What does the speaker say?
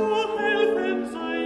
zu helfen sei